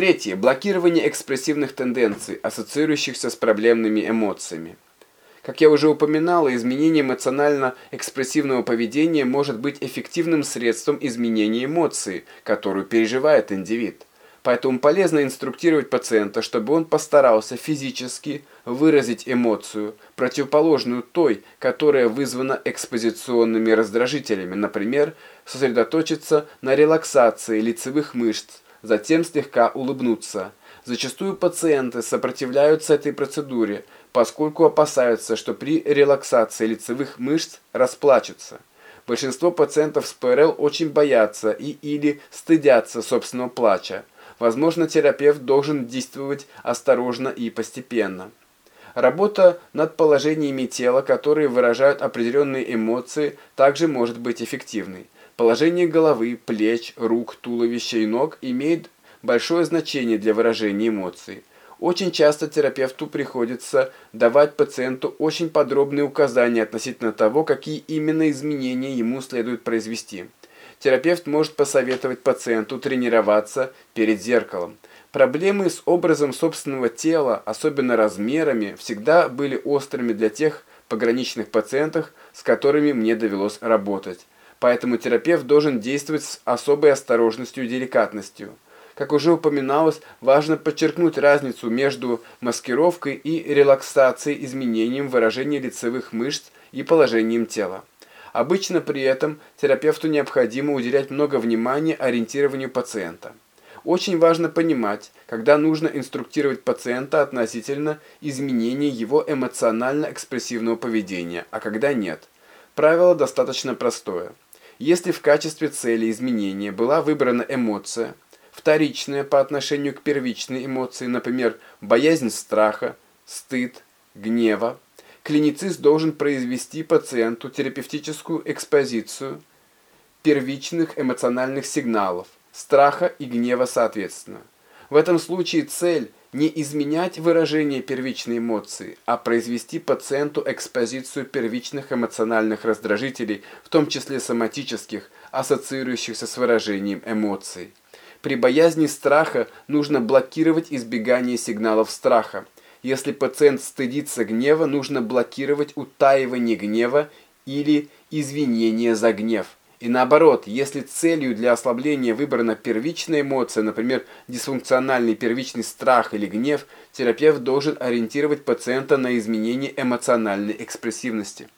Третье. Блокирование экспрессивных тенденций, ассоциирующихся с проблемными эмоциями. Как я уже упоминала, изменение эмоционально-экспрессивного поведения может быть эффективным средством изменения эмоции, которую переживает индивид. Поэтому полезно инструктировать пациента, чтобы он постарался физически выразить эмоцию, противоположную той, которая вызвана экспозиционными раздражителями, например, сосредоточиться на релаксации лицевых мышц, затем слегка улыбнуться. Зачастую пациенты сопротивляются этой процедуре, поскольку опасаются, что при релаксации лицевых мышц расплачутся. Большинство пациентов с ПРЛ очень боятся и или стыдятся собственного плача. Возможно, терапевт должен действовать осторожно и постепенно. Работа над положениями тела, которые выражают определенные эмоции, также может быть эффективной. Положение головы, плеч, рук, туловища и ног имеет большое значение для выражения эмоций. Очень часто терапевту приходится давать пациенту очень подробные указания относительно того, какие именно изменения ему следует произвести. Терапевт может посоветовать пациенту тренироваться перед зеркалом. Проблемы с образом собственного тела, особенно размерами, всегда были острыми для тех пограничных пациентов, с которыми мне довелось работать. Поэтому терапевт должен действовать с особой осторожностью и деликатностью. Как уже упоминалось, важно подчеркнуть разницу между маскировкой и релаксацией изменением выражения лицевых мышц и положением тела. Обычно при этом терапевту необходимо уделять много внимания ориентированию пациента. Очень важно понимать, когда нужно инструктировать пациента относительно изменения его эмоционально-экспрессивного поведения, а когда нет. Правило достаточно простое. Если в качестве цели изменения была выбрана эмоция, вторичная по отношению к первичной эмоции, например, боязнь страха, стыд, гнева, клиницист должен произвести пациенту терапевтическую экспозицию первичных эмоциональных сигналов, страха и гнева соответственно. В этом случае цель не изменять выражение первичной эмоции, а произвести пациенту экспозицию первичных эмоциональных раздражителей, в том числе соматических, ассоциирующихся с выражением эмоций. При боязни страха нужно блокировать избегание сигналов страха. Если пациент стыдится гнева, нужно блокировать утаивание гнева или извинение за гнев. И наоборот, если целью для ослабления выбрана первичная эмоция, например, дисфункциональный первичный страх или гнев, терапевт должен ориентировать пациента на изменение эмоциональной экспрессивности.